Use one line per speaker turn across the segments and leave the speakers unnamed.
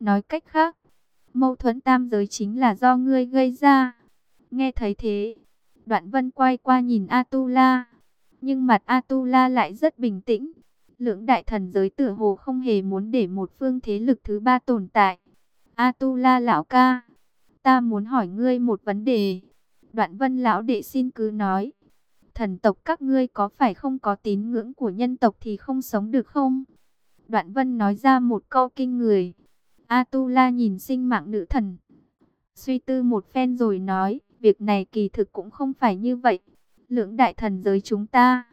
Nói cách khác, mâu thuẫn tam giới chính là do ngươi gây ra. Nghe thấy thế, đoạn vân quay qua nhìn Atula. Nhưng mặt Atula lại rất bình tĩnh. Lưỡng đại thần giới tử hồ không hề muốn để một phương thế lực thứ ba tồn tại. Atula lão ca, ta muốn hỏi ngươi một vấn đề. Đoạn vân lão đệ xin cứ nói. Thần tộc các ngươi có phải không có tín ngưỡng của nhân tộc thì không sống được không? Đoạn vân nói ra một câu kinh người. Atula nhìn sinh mạng nữ thần. Suy tư một phen rồi nói, việc này kỳ thực cũng không phải như vậy. Lưỡng đại thần giới chúng ta,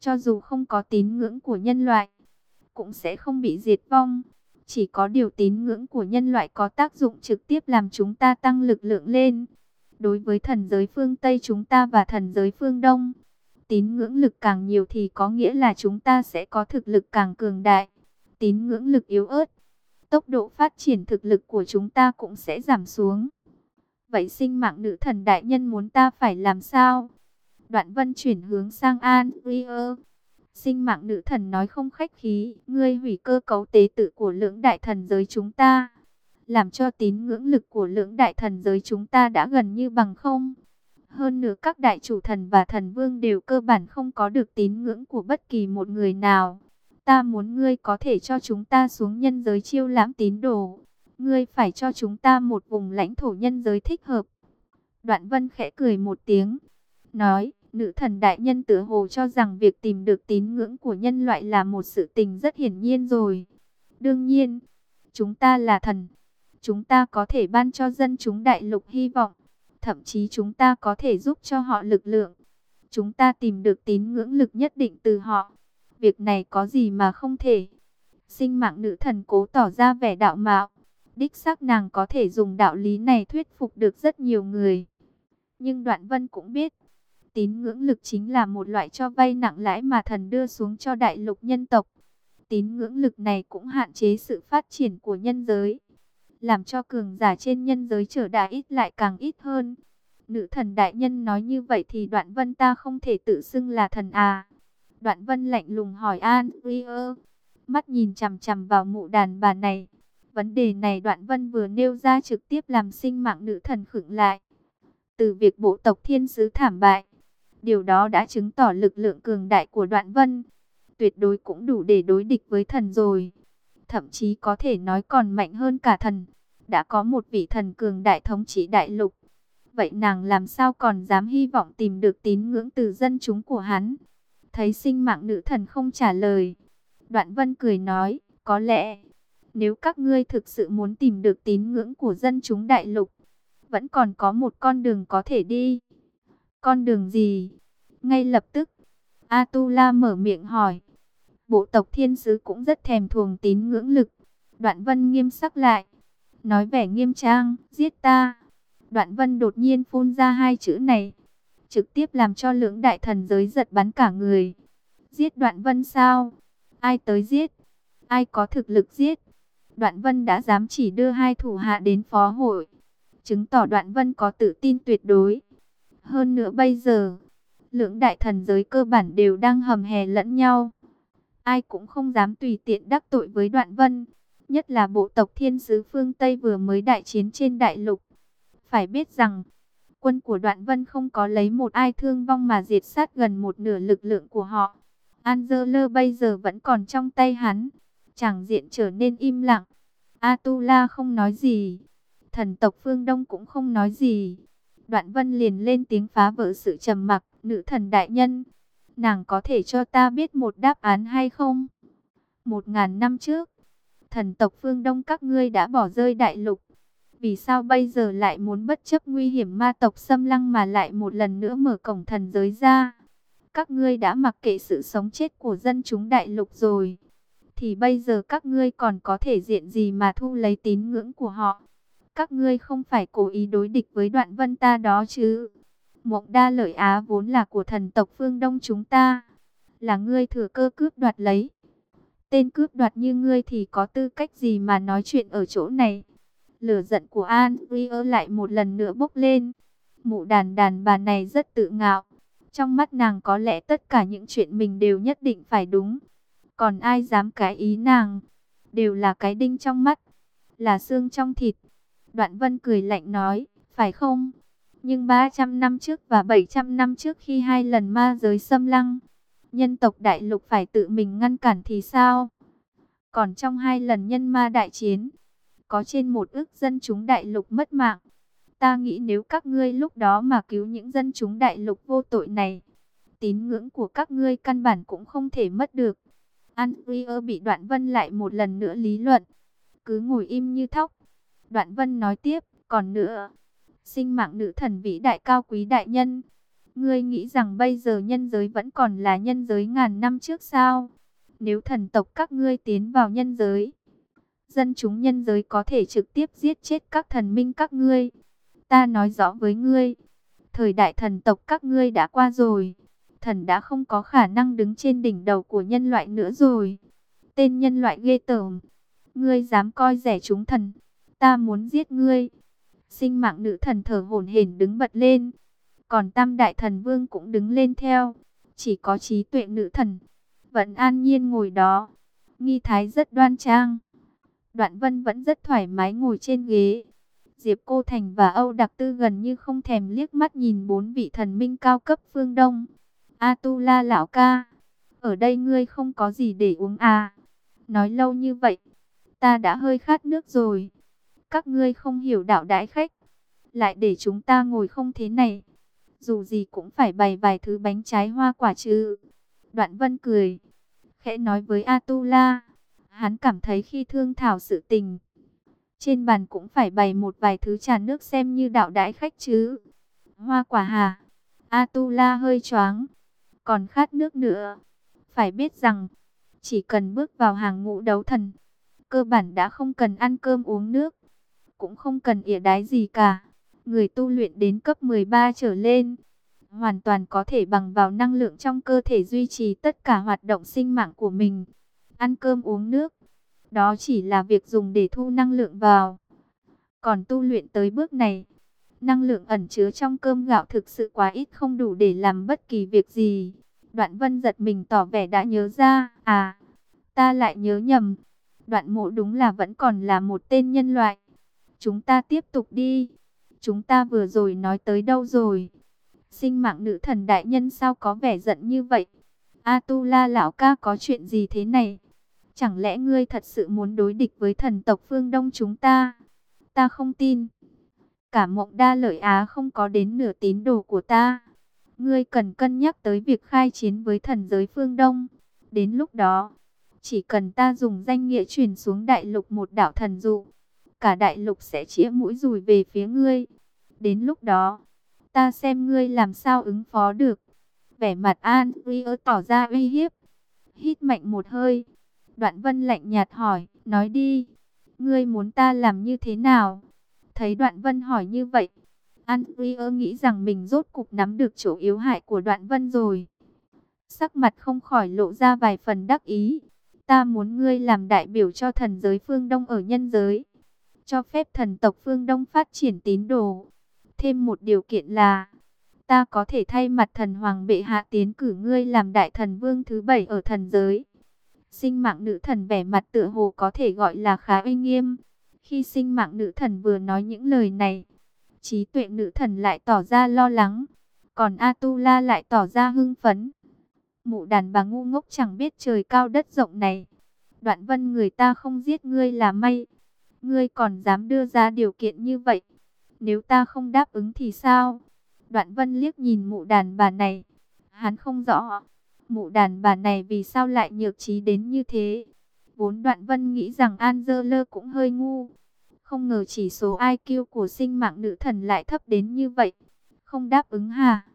cho dù không có tín ngưỡng của nhân loại, cũng sẽ không bị diệt vong. Chỉ có điều tín ngưỡng của nhân loại có tác dụng trực tiếp làm chúng ta tăng lực lượng lên. Đối với thần giới phương Tây chúng ta và thần giới phương Đông, tín ngưỡng lực càng nhiều thì có nghĩa là chúng ta sẽ có thực lực càng cường đại. Tín ngưỡng lực yếu ớt, tốc độ phát triển thực lực của chúng ta cũng sẽ giảm xuống. Vậy sinh mạng nữ thần đại nhân muốn ta phải làm sao? Đoạn vân chuyển hướng sang An Rier. Sinh mạng nữ thần nói không khách khí, ngươi hủy cơ cấu tế tự của lưỡng đại thần giới chúng ta. Làm cho tín ngưỡng lực của lưỡng đại thần giới chúng ta đã gần như bằng không. Hơn nữa các đại chủ thần và thần vương đều cơ bản không có được tín ngưỡng của bất kỳ một người nào. Ta muốn ngươi có thể cho chúng ta xuống nhân giới chiêu lãm tín đồ. Ngươi phải cho chúng ta một vùng lãnh thổ nhân giới thích hợp. Đoạn vân khẽ cười một tiếng. Nói, nữ thần đại nhân tử hồ cho rằng việc tìm được tín ngưỡng của nhân loại là một sự tình rất hiển nhiên rồi. Đương nhiên, chúng ta là thần. Chúng ta có thể ban cho dân chúng đại lục hy vọng. Thậm chí chúng ta có thể giúp cho họ lực lượng. Chúng ta tìm được tín ngưỡng lực nhất định từ họ. Việc này có gì mà không thể. Sinh mạng nữ thần cố tỏ ra vẻ đạo mạo. Đích xác nàng có thể dùng đạo lý này thuyết phục được rất nhiều người. Nhưng Đoạn Vân cũng biết, tín ngưỡng lực chính là một loại cho vay nặng lãi mà thần đưa xuống cho đại lục nhân tộc. Tín ngưỡng lực này cũng hạn chế sự phát triển của nhân giới, làm cho cường giả trên nhân giới trở đà ít lại càng ít hơn. Nữ thần đại nhân nói như vậy thì Đoạn Vân ta không thể tự xưng là thần à. Đoạn Vân lạnh lùng hỏi An Rier, mắt nhìn chằm chằm vào mụ đàn bà này. Vấn đề này Đoạn Vân vừa nêu ra trực tiếp làm sinh mạng nữ thần khựng lại. Từ việc bộ tộc thiên sứ thảm bại, điều đó đã chứng tỏ lực lượng cường đại của Đoạn Vân. Tuyệt đối cũng đủ để đối địch với thần rồi. Thậm chí có thể nói còn mạnh hơn cả thần. Đã có một vị thần cường đại thống trị đại lục. Vậy nàng làm sao còn dám hy vọng tìm được tín ngưỡng từ dân chúng của hắn? Thấy sinh mạng nữ thần không trả lời. Đoạn Vân cười nói, có lẽ nếu các ngươi thực sự muốn tìm được tín ngưỡng của dân chúng đại lục, vẫn còn có một con đường có thể đi. Con đường gì? Ngay lập tức, Atula mở miệng hỏi. Bộ tộc thiên sứ cũng rất thèm thuồng tín ngưỡng lực. Đoạn vân nghiêm sắc lại. Nói vẻ nghiêm trang, giết ta. Đoạn vân đột nhiên phun ra hai chữ này. Trực tiếp làm cho lưỡng đại thần giới giật bắn cả người. Giết đoạn vân sao? Ai tới giết? Ai có thực lực giết? Đoạn Vân đã dám chỉ đưa hai thủ hạ đến phó hội, chứng tỏ Đoạn Vân có tự tin tuyệt đối. Hơn nữa bây giờ, lưỡng đại thần giới cơ bản đều đang hầm hè lẫn nhau. Ai cũng không dám tùy tiện đắc tội với Đoạn Vân, nhất là bộ tộc thiên sứ phương Tây vừa mới đại chiến trên đại lục. Phải biết rằng, quân của Đoạn Vân không có lấy một ai thương vong mà diệt sát gần một nửa lực lượng của họ. Angela bây giờ vẫn còn trong tay hắn. Chẳng diện trở nên im lặng. Atula không nói gì. Thần tộc phương Đông cũng không nói gì. Đoạn vân liền lên tiếng phá vỡ sự trầm mặc. Nữ thần đại nhân. Nàng có thể cho ta biết một đáp án hay không? Một ngàn năm trước. Thần tộc phương Đông các ngươi đã bỏ rơi đại lục. Vì sao bây giờ lại muốn bất chấp nguy hiểm ma tộc xâm lăng mà lại một lần nữa mở cổng thần giới ra? Các ngươi đã mặc kệ sự sống chết của dân chúng đại lục rồi thì bây giờ các ngươi còn có thể diện gì mà thu lấy tín ngưỡng của họ. Các ngươi không phải cố ý đối địch với đoạn vân ta đó chứ. Mộng đa lợi Á vốn là của thần tộc phương Đông chúng ta. Là ngươi thừa cơ cướp đoạt lấy. Tên cướp đoạt như ngươi thì có tư cách gì mà nói chuyện ở chỗ này. Lửa giận của An Rio lại một lần nữa bốc lên. Mụ đàn đàn bà này rất tự ngạo. Trong mắt nàng có lẽ tất cả những chuyện mình đều nhất định phải đúng. Còn ai dám cái ý nàng, đều là cái đinh trong mắt. là xương trong thịt. Đoạn Vân cười lạnh nói, phải không? Nhưng 300 năm trước và 700 năm trước khi hai lần ma giới xâm lăng, nhân tộc đại lục phải tự mình ngăn cản thì sao? Còn trong hai lần nhân ma đại chiến, có trên một ước dân chúng đại lục mất mạng. Ta nghĩ nếu các ngươi lúc đó mà cứu những dân chúng đại lục vô tội này, tín ngưỡng của các ngươi căn bản cũng không thể mất được. Andrea bị Đoạn Vân lại một lần nữa lý luận, cứ ngồi im như thóc. Đoạn Vân nói tiếp, còn nữa, sinh mạng nữ thần vĩ đại cao quý đại nhân, ngươi nghĩ rằng bây giờ nhân giới vẫn còn là nhân giới ngàn năm trước sao? Nếu thần tộc các ngươi tiến vào nhân giới, dân chúng nhân giới có thể trực tiếp giết chết các thần minh các ngươi. Ta nói rõ với ngươi, thời đại thần tộc các ngươi đã qua rồi. Thần đã không có khả năng đứng trên đỉnh đầu của nhân loại nữa rồi. Tên nhân loại ghê tởm. Ngươi dám coi rẻ chúng thần. Ta muốn giết ngươi. Sinh mạng nữ thần thở hổn hển đứng bật lên. Còn tam đại thần vương cũng đứng lên theo. Chỉ có trí tuệ nữ thần. Vẫn an nhiên ngồi đó. Nghi thái rất đoan trang. Đoạn vân vẫn rất thoải mái ngồi trên ghế. Diệp Cô Thành và Âu Đặc Tư gần như không thèm liếc mắt nhìn bốn vị thần minh cao cấp phương Đông. Atula lão ca, ở đây ngươi không có gì để uống à? Nói lâu như vậy, ta đã hơi khát nước rồi. Các ngươi không hiểu đạo đãi khách, lại để chúng ta ngồi không thế này. Dù gì cũng phải bày vài thứ bánh trái hoa quả chứ. Đoạn Vân cười, khẽ nói với Atula. Hắn cảm thấy khi thương thảo sự tình, trên bàn cũng phải bày một vài thứ trà nước xem như đạo đãi khách chứ. Hoa quả hà. Atula hơi choáng. Còn khát nước nữa. Phải biết rằng, chỉ cần bước vào hàng ngũ đấu thần, cơ bản đã không cần ăn cơm uống nước, cũng không cần ỉa đái gì cả. Người tu luyện đến cấp 13 trở lên, hoàn toàn có thể bằng vào năng lượng trong cơ thể duy trì tất cả hoạt động sinh mạng của mình. Ăn cơm uống nước, đó chỉ là việc dùng để thu năng lượng vào. Còn tu luyện tới bước này, năng lượng ẩn chứa trong cơm gạo thực sự quá ít không đủ để làm bất kỳ việc gì. Đoạn vân giật mình tỏ vẻ đã nhớ ra, à, ta lại nhớ nhầm. Đoạn mộ đúng là vẫn còn là một tên nhân loại. Chúng ta tiếp tục đi. Chúng ta vừa rồi nói tới đâu rồi? Sinh mạng nữ thần đại nhân sao có vẻ giận như vậy? Atula lão ca có chuyện gì thế này? Chẳng lẽ ngươi thật sự muốn đối địch với thần tộc phương Đông chúng ta? Ta không tin. Cả mộng đa lợi Á không có đến nửa tín đồ của ta. Ngươi cần cân nhắc tới việc khai chiến với thần giới phương Đông. Đến lúc đó, chỉ cần ta dùng danh nghĩa truyền xuống đại lục một đảo thần dụ, cả đại lục sẽ chĩa mũi rùi về phía ngươi. Đến lúc đó, ta xem ngươi làm sao ứng phó được. Vẻ mặt An Uy tỏ ra uy hiếp. Hít mạnh một hơi. Đoạn vân lạnh nhạt hỏi, nói đi, ngươi muốn ta làm như thế nào? Thấy đoạn vân hỏi như vậy, An Uy nghĩ rằng mình rốt cục nắm được chỗ yếu hại của đoạn vân rồi. Sắc mặt không khỏi lộ ra vài phần đắc ý. Ta muốn ngươi làm đại biểu cho thần giới phương Đông ở nhân giới. Cho phép thần tộc phương Đông phát triển tín đồ. Thêm một điều kiện là, ta có thể thay mặt thần hoàng bệ hạ tiến cử ngươi làm đại thần vương thứ bảy ở thần giới. Sinh mạng nữ thần vẻ mặt tựa hồ có thể gọi là khá uy nghiêm. Khi sinh mạng nữ thần vừa nói những lời này, trí tuệ nữ thần lại tỏ ra lo lắng, còn Atula lại tỏ ra hưng phấn. Mụ đàn bà ngu ngốc chẳng biết trời cao đất rộng này. Đoạn vân người ta không giết ngươi là may. Ngươi còn dám đưa ra điều kiện như vậy. Nếu ta không đáp ứng thì sao? Đoạn vân liếc nhìn mụ đàn bà này. Hắn không rõ. Mụ đàn bà này vì sao lại nhược trí đến như thế? Vốn đoạn vân nghĩ rằng Angela cũng hơi ngu. Không ngờ chỉ số IQ của sinh mạng nữ thần lại thấp đến như vậy. Không đáp ứng hà?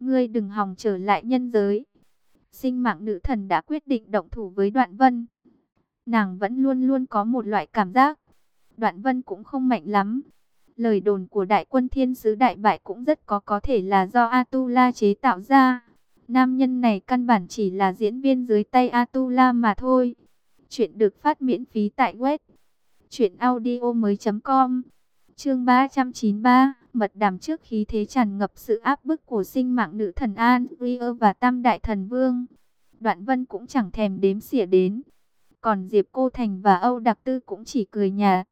Ngươi đừng hòng trở lại nhân giới. Sinh mạng nữ thần đã quyết định động thủ với đoạn vân. Nàng vẫn luôn luôn có một loại cảm giác. Đoạn vân cũng không mạnh lắm. Lời đồn của đại quân thiên sứ đại bại cũng rất có có thể là do Atula chế tạo ra. Nam nhân này căn bản chỉ là diễn viên dưới tay Atula mà thôi. Chuyện được phát miễn phí tại web truyệnaudiomoi.com. Chương 393, mật đàm trước khí thế tràn ngập sự áp bức của sinh mạng nữ thần An, Ria và Tam đại thần vương. Đoạn Vân cũng chẳng thèm đếm xỉa đến. Còn Diệp Cô Thành và Âu Đặc Tư cũng chỉ cười nhạt.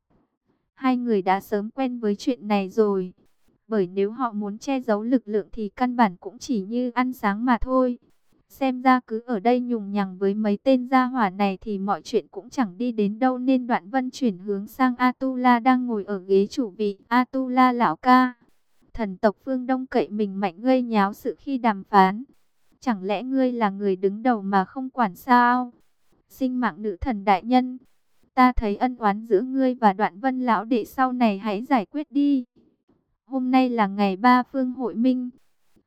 Hai người đã sớm quen với chuyện này rồi. Bởi nếu họ muốn che giấu lực lượng thì căn bản cũng chỉ như ăn sáng mà thôi. Xem ra cứ ở đây nhùng nhằng với mấy tên gia hỏa này thì mọi chuyện cũng chẳng đi đến đâu nên đoạn vân chuyển hướng sang Atula đang ngồi ở ghế chủ vị. Atula lão ca, thần tộc phương Đông cậy mình mạnh gây nháo sự khi đàm phán. Chẳng lẽ ngươi là người đứng đầu mà không quản sao? Sinh mạng nữ thần đại nhân, ta thấy ân oán giữa ngươi và đoạn vân lão đệ sau này hãy giải quyết đi. Hôm nay là ngày ba phương hội minh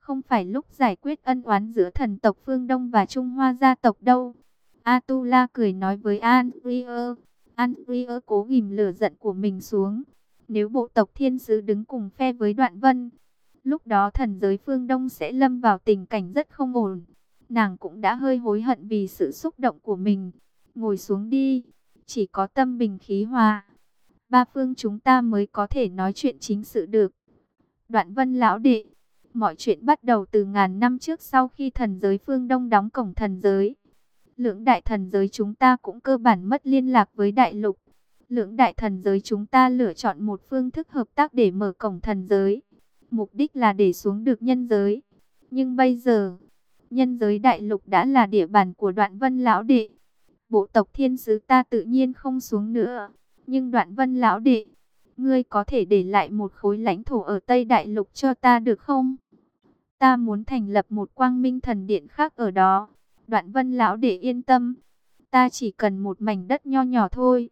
không phải lúc giải quyết ân oán giữa thần tộc phương Đông và Trung Hoa gia tộc đâu. Atula cười nói với Anrier. Anrier cố ghim lửa giận của mình xuống. Nếu bộ tộc thiên sứ đứng cùng phe với đoạn vân, lúc đó thần giới phương Đông sẽ lâm vào tình cảnh rất không ổn. Nàng cũng đã hơi hối hận vì sự xúc động của mình. Ngồi xuống đi, chỉ có tâm bình khí hòa. Ba phương chúng ta mới có thể nói chuyện chính sự được. Đoạn vân lão đệ Mọi chuyện bắt đầu từ ngàn năm trước sau khi thần giới phương Đông đóng cổng thần giới. Lưỡng đại thần giới chúng ta cũng cơ bản mất liên lạc với đại lục. Lưỡng đại thần giới chúng ta lựa chọn một phương thức hợp tác để mở cổng thần giới. Mục đích là để xuống được nhân giới. Nhưng bây giờ, nhân giới đại lục đã là địa bàn của đoạn vân lão đệ. Bộ tộc thiên sứ ta tự nhiên không xuống nữa. Nhưng đoạn vân lão đệ, ngươi có thể để lại một khối lãnh thổ ở Tây Đại Lục cho ta được không? Ta muốn thành lập một quang minh thần điện khác ở đó. Đoạn vân lão để yên tâm. Ta chỉ cần một mảnh đất nho nhỏ thôi.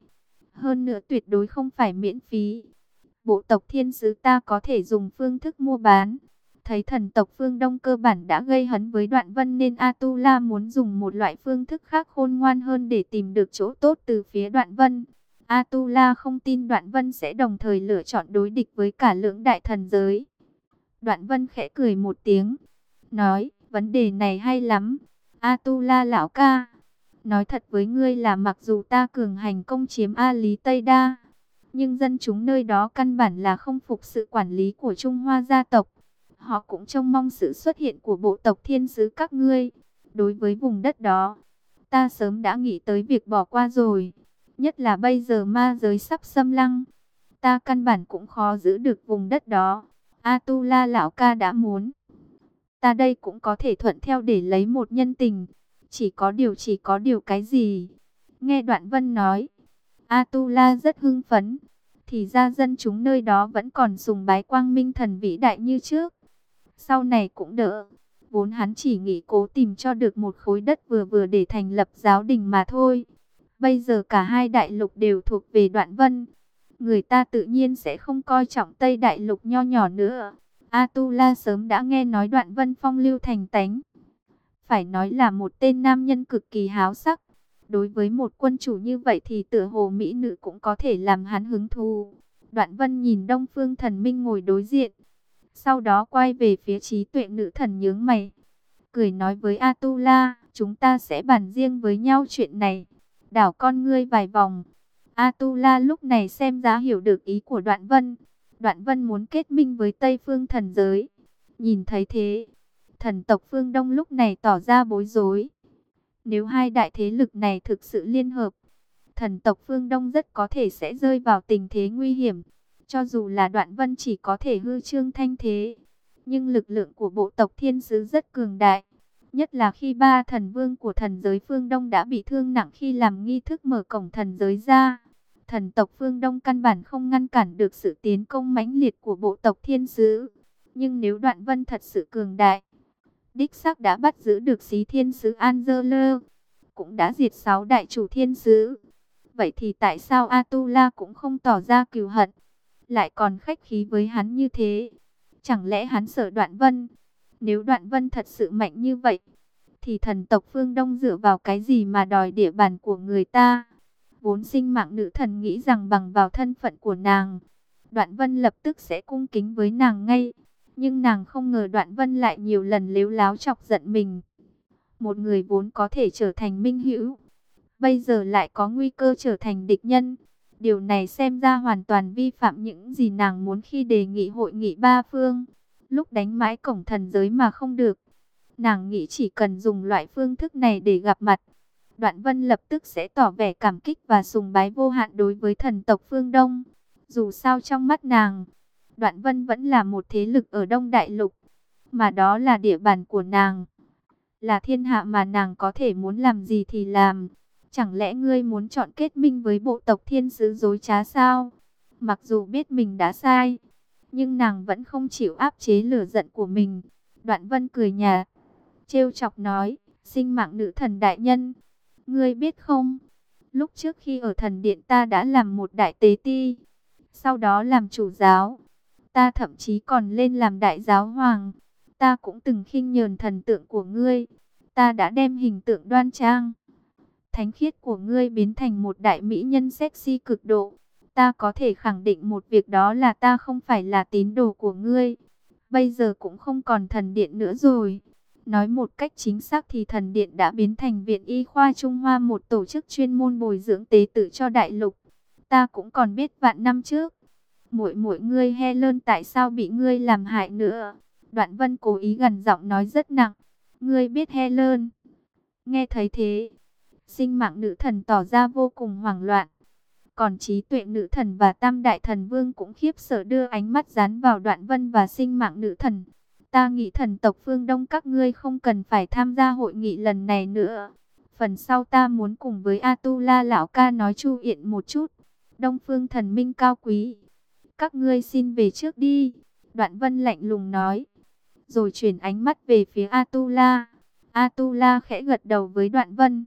Hơn nữa tuyệt đối không phải miễn phí. Bộ tộc thiên sứ ta có thể dùng phương thức mua bán. Thấy thần tộc phương Đông cơ bản đã gây hấn với đoạn vân nên Atula muốn dùng một loại phương thức khác khôn ngoan hơn để tìm được chỗ tốt từ phía đoạn vân. Atula không tin đoạn vân sẽ đồng thời lựa chọn đối địch với cả lưỡng đại thần giới. Đoạn vân khẽ cười một tiếng, nói, vấn đề này hay lắm. Atula lão ca, nói thật với ngươi là mặc dù ta cường hành công chiếm A Lý Tây Đa, nhưng dân chúng nơi đó căn bản là không phục sự quản lý của Trung Hoa gia tộc. Họ cũng trông mong sự xuất hiện của bộ tộc thiên sứ các ngươi. Đối với vùng đất đó, ta sớm đã nghĩ tới việc bỏ qua rồi. Nhất là bây giờ ma giới sắp xâm lăng, ta căn bản cũng khó giữ được vùng đất đó. Atula lão ca đã muốn. Ta đây cũng có thể thuận theo để lấy một nhân tình. Chỉ có điều chỉ có điều cái gì? Nghe đoạn vân nói. Atula rất hưng phấn. Thì ra dân chúng nơi đó vẫn còn sùng bái quang minh thần vĩ đại như trước. Sau này cũng đỡ. Vốn hắn chỉ nghĩ cố tìm cho được một khối đất vừa vừa để thành lập giáo đình mà thôi. Bây giờ cả hai đại lục đều thuộc về đoạn vân người ta tự nhiên sẽ không coi trọng Tây Đại Lục nho nhỏ nữa. Atula sớm đã nghe nói đoạn vân phong lưu thành tánh. Phải nói là một tên nam nhân cực kỳ háo sắc. Đối với một quân chủ như vậy thì tựa hồ mỹ nữ cũng có thể làm hắn hứng thú. Đoạn vân nhìn đông phương thần minh ngồi đối diện. Sau đó quay về phía trí tuệ nữ thần nhướng mày. Cười nói với Atula, chúng ta sẽ bàn riêng với nhau chuyện này. Đảo con ngươi vài vòng. Atula lúc này xem giá hiểu được ý của Đoạn Vân. Đoạn Vân muốn kết minh với Tây Phương thần giới. Nhìn thấy thế, thần tộc phương Đông lúc này tỏ ra bối rối. Nếu hai đại thế lực này thực sự liên hợp, thần tộc phương Đông rất có thể sẽ rơi vào tình thế nguy hiểm. Cho dù là Đoạn Vân chỉ có thể hư trương thanh thế, nhưng lực lượng của bộ tộc thiên sứ rất cường đại. Nhất là khi ba thần vương của thần giới phương Đông đã bị thương nặng khi làm nghi thức mở cổng thần giới ra thần tộc phương Đông căn bản không ngăn cản được sự tiến công mãnh liệt của bộ tộc thiên sứ. Nhưng nếu đoạn vân thật sự cường đại, đích xác đã bắt giữ được xí thiên sứ Angelo, cũng đã diệt sáu đại chủ thiên sứ. Vậy thì tại sao Atula cũng không tỏ ra cừu hận, lại còn khách khí với hắn như thế? Chẳng lẽ hắn sợ đoạn vân? Nếu đoạn vân thật sự mạnh như vậy, thì thần tộc phương Đông dựa vào cái gì mà đòi địa bàn của người ta? Vốn sinh mạng nữ thần nghĩ rằng bằng vào thân phận của nàng, Đoạn Vân lập tức sẽ cung kính với nàng ngay. Nhưng nàng không ngờ Đoạn Vân lại nhiều lần lếu láo chọc giận mình. Một người vốn có thể trở thành minh hữu, bây giờ lại có nguy cơ trở thành địch nhân. Điều này xem ra hoàn toàn vi phạm những gì nàng muốn khi đề nghị hội nghị ba phương. Lúc đánh mãi cổng thần giới mà không được. Nàng nghĩ chỉ cần dùng loại phương thức này để gặp mặt, Đoạn Vân lập tức sẽ tỏ vẻ cảm kích và sùng bái vô hạn đối với thần tộc phương Đông. Dù sao trong mắt nàng, Đoạn Vân vẫn là một thế lực ở Đông Đại Lục, mà đó là địa bàn của nàng. Là thiên hạ mà nàng có thể muốn làm gì thì làm. Chẳng lẽ ngươi muốn chọn kết minh với bộ tộc thiên sứ dối trá sao? Mặc dù biết mình đã sai, nhưng nàng vẫn không chịu áp chế lửa giận của mình. Đoạn Vân cười nhạt, trêu chọc nói, sinh mạng nữ thần đại nhân. Ngươi biết không, lúc trước khi ở thần điện ta đã làm một đại tế ti, sau đó làm chủ giáo. Ta thậm chí còn lên làm đại giáo hoàng. Ta cũng từng khinh nhờn thần tượng của ngươi. Ta đã đem hình tượng đoan trang. Thánh khiết của ngươi biến thành một đại mỹ nhân sexy cực độ. Ta có thể khẳng định một việc đó là ta không phải là tín đồ của ngươi. Bây giờ cũng không còn thần điện nữa rồi. Nói một cách chính xác thì thần điện đã biến thành viện y khoa Trung Hoa một tổ chức chuyên môn bồi dưỡng tế tử cho đại lục. Ta cũng còn biết vạn năm trước. Muội muội ngươi Helen tại sao bị ngươi làm hại nữa? Đoạn Vân cố ý gần giọng nói rất nặng. Ngươi biết Helen? Nghe thấy thế, sinh mạng nữ thần tỏ ra vô cùng hoảng loạn. Còn trí tuệ nữ thần và tam đại thần vương cũng khiếp sợ đưa ánh mắt dán vào đoạn vân và sinh mạng nữ thần. Ta nghĩ thần tộc phương Đông các ngươi không cần phải tham gia hội nghị lần này nữa. Phần sau ta muốn cùng với Atula lão ca nói chu yện một chút. Đông phương thần minh cao quý. Các ngươi xin về trước đi. Đoạn vân lạnh lùng nói. Rồi chuyển ánh mắt về phía Atula. Atula khẽ gật đầu với đoạn vân.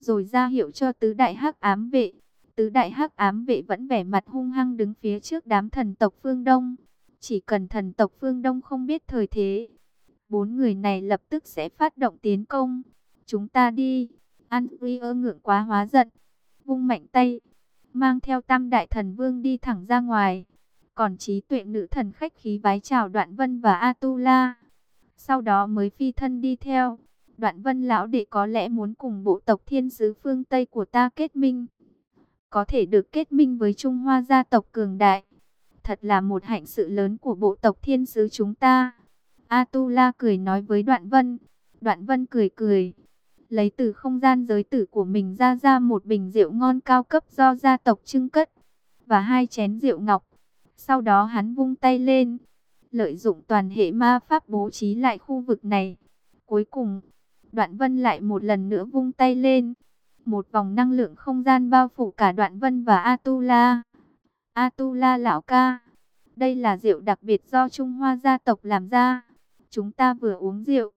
Rồi ra hiệu cho tứ đại hắc ám vệ. Tứ đại hắc ám vệ vẫn vẻ mặt hung hăng đứng phía trước đám thần tộc phương Đông. Chỉ cần thần tộc phương Đông không biết thời thế. Bốn người này lập tức sẽ phát động tiến công. Chúng ta đi. An uy ơ ngượng quá hóa giận. Vung mạnh tay. Mang theo tam đại thần vương đi thẳng ra ngoài. Còn trí tuệ nữ thần khách khí vái chào Đoạn Vân và Atula. Sau đó mới phi thân đi theo. Đoạn Vân lão đệ có lẽ muốn cùng bộ tộc thiên sứ phương Tây của ta kết minh. Có thể được kết minh với Trung Hoa gia tộc cường đại. Thật là một hạnh sự lớn của bộ tộc thiên sứ chúng ta. Atula cười nói với Đoạn Vân. Đoạn Vân cười cười. Lấy từ không gian giới tử của mình ra ra một bình rượu ngon cao cấp do gia tộc trưng cất. Và hai chén rượu ngọc. Sau đó hắn vung tay lên. Lợi dụng toàn hệ ma pháp bố trí lại khu vực này. Cuối cùng, Đoạn Vân lại một lần nữa vung tay lên. Một vòng năng lượng không gian bao phủ cả Đoạn Vân và Atula. Atula lão ca, đây là rượu đặc biệt do Trung Hoa gia tộc làm ra. Chúng ta vừa uống rượu,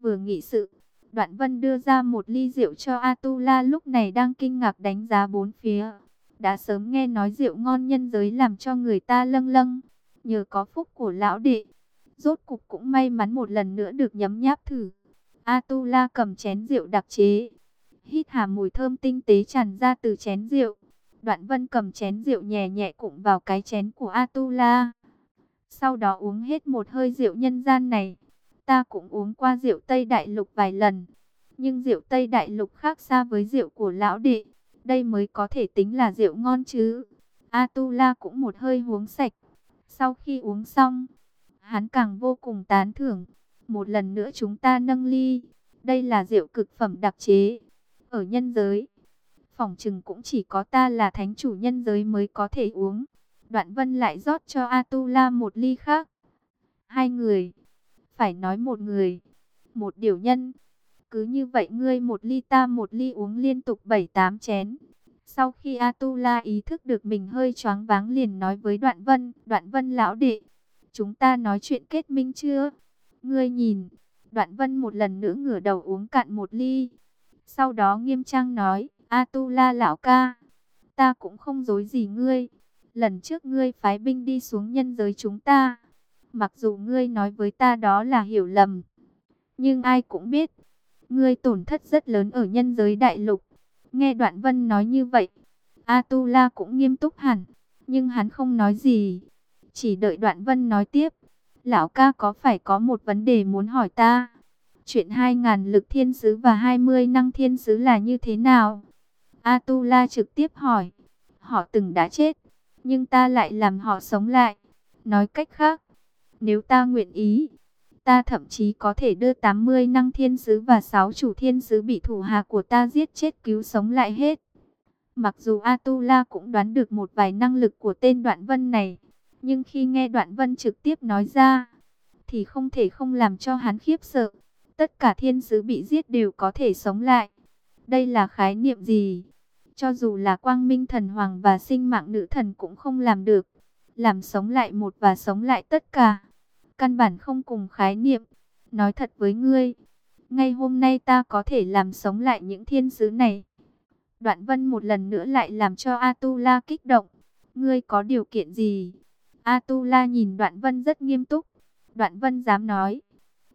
vừa nghị sự. Đoạn Vân đưa ra một ly rượu cho Atula lúc này đang kinh ngạc đánh giá bốn phía. Đã sớm nghe nói rượu ngon nhân giới làm cho người ta lâng lâng. Nhờ có phúc của lão đệ, rốt cục cũng may mắn một lần nữa được nhấm nháp thử. Atula cầm chén rượu đặc chế, hít hà mùi thơm tinh tế tràn ra từ chén rượu. Đoạn vân cầm chén rượu nhẹ nhẹ cụng vào cái chén của Atula. Sau đó uống hết một hơi rượu nhân gian này. Ta cũng uống qua rượu Tây Đại Lục vài lần. Nhưng rượu Tây Đại Lục khác xa với rượu của lão đệ. Đây mới có thể tính là rượu ngon chứ. Atula cũng một hơi uống sạch. Sau khi uống xong, hắn càng vô cùng tán thưởng. Một lần nữa chúng ta nâng ly. Đây là rượu cực phẩm đặc chế. Ở nhân giới, phòng trừng cũng chỉ có ta là thánh chủ nhân giới mới có thể uống. Đoạn vân lại rót cho Atula một ly khác. Hai người, phải nói một người, một điều nhân. Cứ như vậy ngươi một ly ta một ly uống liên tục bảy tám chén. Sau khi Atula ý thức được mình hơi choáng váng liền nói với Đoạn Vân, Đoạn Vân lão đệ, chúng ta nói chuyện kết minh chưa? Ngươi nhìn, Đoạn Vân một lần nữa ngửa đầu uống cạn một ly. Sau đó nghiêm trang nói, Atula lão ca, ta cũng không dối gì ngươi. Lần trước ngươi phái binh đi xuống nhân giới chúng ta. Mặc dù ngươi nói với ta đó là hiểu lầm. Nhưng ai cũng biết, ngươi tổn thất rất lớn ở nhân giới đại lục. Nghe Đoạn Vân nói như vậy, Atula cũng nghiêm túc hẳn. Nhưng hắn không nói gì. Chỉ đợi Đoạn Vân nói tiếp. Lão ca có phải có một vấn đề muốn hỏi ta? Chuyện 2.000 lực thiên sứ và 20 năng thiên sứ là như thế nào? Atula trực tiếp hỏi. Họ từng đã chết, nhưng ta lại làm họ sống lại. Nói cách khác, nếu ta nguyện ý, ta thậm chí có thể đưa 80 năng thiên sứ và 6 chủ thiên sứ bị thủ hạ của ta giết chết cứu sống lại hết. Mặc dù Atula cũng đoán được một vài năng lực của tên Đoạn Vân này, nhưng khi nghe Đoạn Vân trực tiếp nói ra, thì không thể không làm cho hắn khiếp sợ. Tất cả thiên sứ bị giết đều có thể sống lại. Đây là khái niệm gì? Cho dù là quang minh thần hoàng và sinh mạng nữ thần cũng không làm được. Làm sống lại một và sống lại tất cả. Căn bản không cùng khái niệm. Nói thật với ngươi, ngay hôm nay ta có thể làm sống lại những thiên sứ này. Đoạn vân một lần nữa lại làm cho Atula kích động. Ngươi có điều kiện gì? Atula nhìn đoạn vân rất nghiêm túc. Đoạn vân dám nói.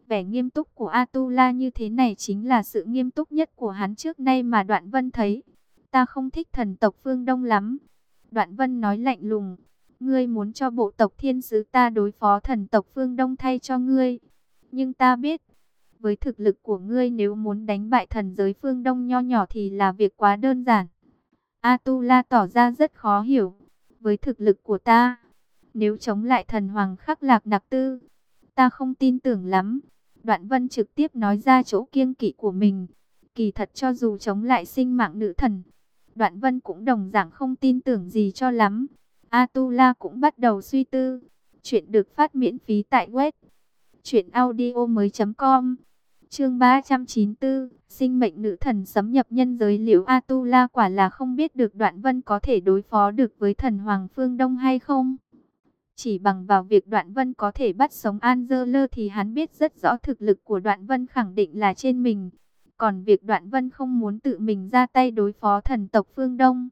Vẻ nghiêm túc của Atula như thế này chính là sự nghiêm túc nhất của hắn trước nay mà đoạn vân thấy. Ta không thích thần tộc phương Đông lắm. Đoạn vân nói lạnh lùng. Ngươi muốn cho bộ tộc thiên sứ ta đối phó thần tộc phương Đông thay cho ngươi. Nhưng ta biết, với thực lực của ngươi nếu muốn đánh bại thần giới phương Đông nho nhỏ thì là việc quá đơn giản. Atula tỏ ra rất khó hiểu. Với thực lực của ta, nếu chống lại thần hoàng khắc lạc nặc tư, ta không tin tưởng lắm. Đoạn vân trực tiếp nói ra chỗ kiêng kỵ của mình. Kỳ thật cho dù chống lại sinh mạng nữ thần, đoạn vân cũng đồng dạng không tin tưởng gì cho lắm. Atula cũng bắt đầu suy tư. Chuyện được phát miễn phí tại web. Chuyện audio mới.com Chương 394, sinh mệnh nữ thần sấm nhập nhân giới liễu Atula quả là không biết được đoạn vân có thể đối phó được với thần Hoàng Phương Đông hay không. Chỉ bằng vào việc đoạn vân có thể bắt sống Angela thì hắn biết rất rõ thực lực của đoạn vân khẳng định là trên mình. Còn việc đoạn vân không muốn tự mình ra tay đối phó thần tộc Phương Đông.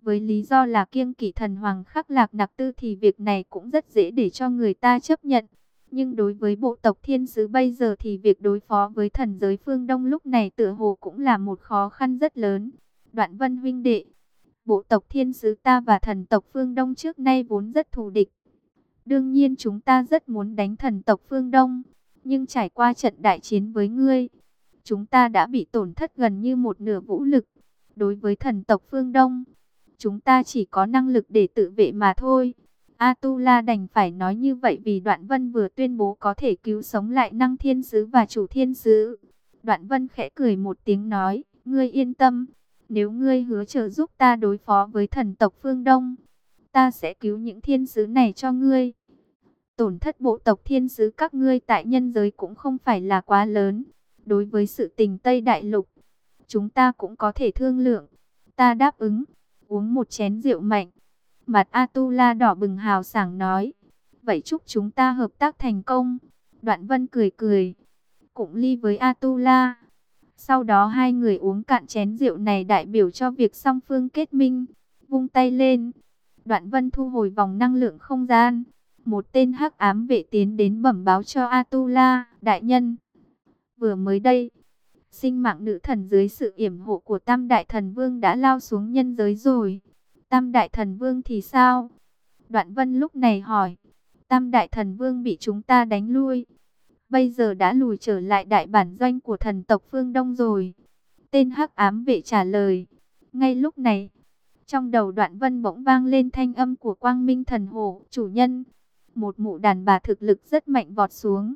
Với lý do là kiêng kỷ thần Hoàng khắc lạc nặc tư thì việc này cũng rất dễ để cho người ta chấp nhận. Nhưng đối với bộ tộc thiên sứ bây giờ thì việc đối phó với thần giới phương Đông lúc này tựa hồ cũng là một khó khăn rất lớn. Đoạn vân huynh đệ, bộ tộc thiên sứ ta và thần tộc phương Đông trước nay vốn rất thù địch. Đương nhiên chúng ta rất muốn đánh thần tộc phương Đông, nhưng trải qua trận đại chiến với ngươi, chúng ta đã bị tổn thất gần như một nửa vũ lực. Đối với thần tộc phương Đông, chúng ta chỉ có năng lực để tự vệ mà thôi. Atula đành phải nói như vậy vì Đoạn Vân vừa tuyên bố có thể cứu sống lại năng thiên sứ và chủ thiên sứ. Đoạn Vân khẽ cười một tiếng nói, ngươi yên tâm, nếu ngươi hứa trợ giúp ta đối phó với thần tộc phương Đông, ta sẽ cứu những thiên sứ này cho ngươi. Tổn thất bộ tộc thiên sứ các ngươi tại nhân giới cũng không phải là quá lớn. Đối với sự tình Tây Đại Lục, chúng ta cũng có thể thương lượng. Ta đáp ứng, uống một chén rượu mạnh. Mặt Atula đỏ bừng hào sảng nói. Vậy chúc chúng ta hợp tác thành công. Đoạn vân cười cười. Cũng ly với Atula. Sau đó hai người uống cạn chén rượu này đại biểu cho việc song phương kết minh. Vung tay lên. Đoạn vân thu hồi vòng năng lượng không gian. Một tên hắc ám vệ tiến đến bẩm báo cho Atula. Đại nhân. Vừa mới đây. Sinh mạng nữ thần dưới sự yểm hộ của tam đại thần vương đã lao xuống nhân giới rồi. Tam Đại Thần Vương thì sao? Đoạn Vân lúc này hỏi. Tam Đại Thần Vương bị chúng ta đánh lui. Bây giờ đã lùi trở lại đại bản doanh của thần tộc phương Đông rồi. Tên hắc ám vệ trả lời. Ngay lúc này, trong đầu đoạn vân bỗng vang lên thanh âm của quang minh thần hổ, chủ nhân. Một mụ đàn bà thực lực rất mạnh vọt xuống.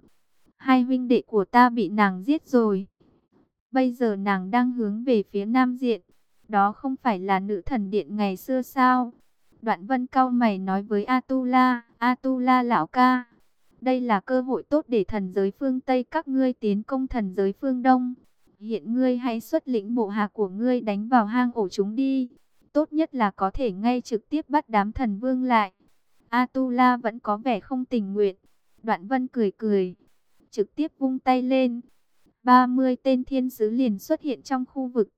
Hai huynh đệ của ta bị nàng giết rồi. Bây giờ nàng đang hướng về phía nam diện. Đó không phải là nữ thần điện ngày xưa sao? Đoạn vân cao mày nói với Atula, Atula lão ca. Đây là cơ hội tốt để thần giới phương Tây các ngươi tiến công thần giới phương Đông. Hiện ngươi hãy xuất lĩnh bộ hạ của ngươi đánh vào hang ổ chúng đi. Tốt nhất là có thể ngay trực tiếp bắt đám thần vương lại. Atula vẫn có vẻ không tình nguyện. Đoạn vân cười cười. Trực tiếp vung tay lên. 30 tên thiên sứ liền xuất hiện trong khu vực.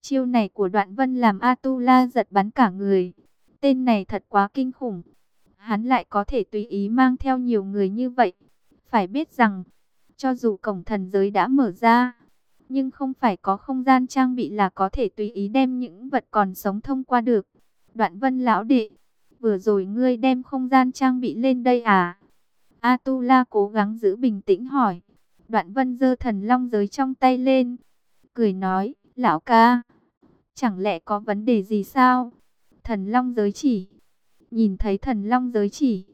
Chiêu này của đoạn vân làm Atula giật bắn cả người. Tên này thật quá kinh khủng. Hắn lại có thể tùy ý mang theo nhiều người như vậy. Phải biết rằng, cho dù cổng thần giới đã mở ra, nhưng không phải có không gian trang bị là có thể tùy ý đem những vật còn sống thông qua được. Đoạn vân lão đệ, vừa rồi ngươi đem không gian trang bị lên đây à? Atula cố gắng giữ bình tĩnh hỏi. Đoạn vân giơ thần long giới trong tay lên, cười nói, lão ca, Chẳng lẽ có vấn đề gì sao? Thần Long giới chỉ. Nhìn thấy thần Long giới chỉ.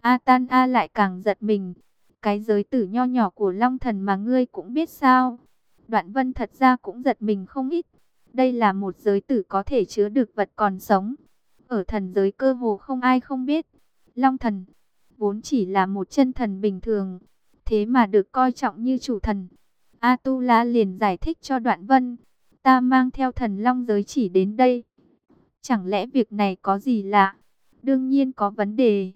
A Tan A lại càng giật mình. Cái giới tử nho nhỏ của Long thần mà ngươi cũng biết sao? Đoạn vân thật ra cũng giật mình không ít. Đây là một giới tử có thể chứa được vật còn sống. Ở thần giới cơ hồ không ai không biết. Long thần, vốn chỉ là một chân thần bình thường. Thế mà được coi trọng như chủ thần. a tu la liền giải thích cho đoạn vân. Ta mang theo thần long giới chỉ đến đây. Chẳng lẽ việc này có gì lạ? Đương nhiên có vấn đề.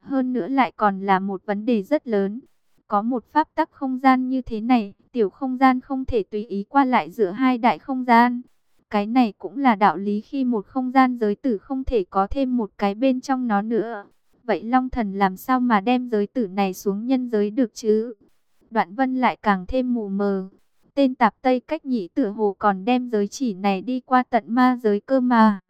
Hơn nữa lại còn là một vấn đề rất lớn. Có một pháp tắc không gian như thế này, tiểu không gian không thể tùy ý qua lại giữa hai đại không gian. Cái này cũng là đạo lý khi một không gian giới tử không thể có thêm một cái bên trong nó nữa. Vậy Long Thần làm sao mà đem giới tử này xuống nhân giới được chứ? Đoạn Vân lại càng thêm mù mờ. Tên tạp Tây cách nhị tử hồ còn đem giới chỉ này đi qua tận ma giới cơ mà.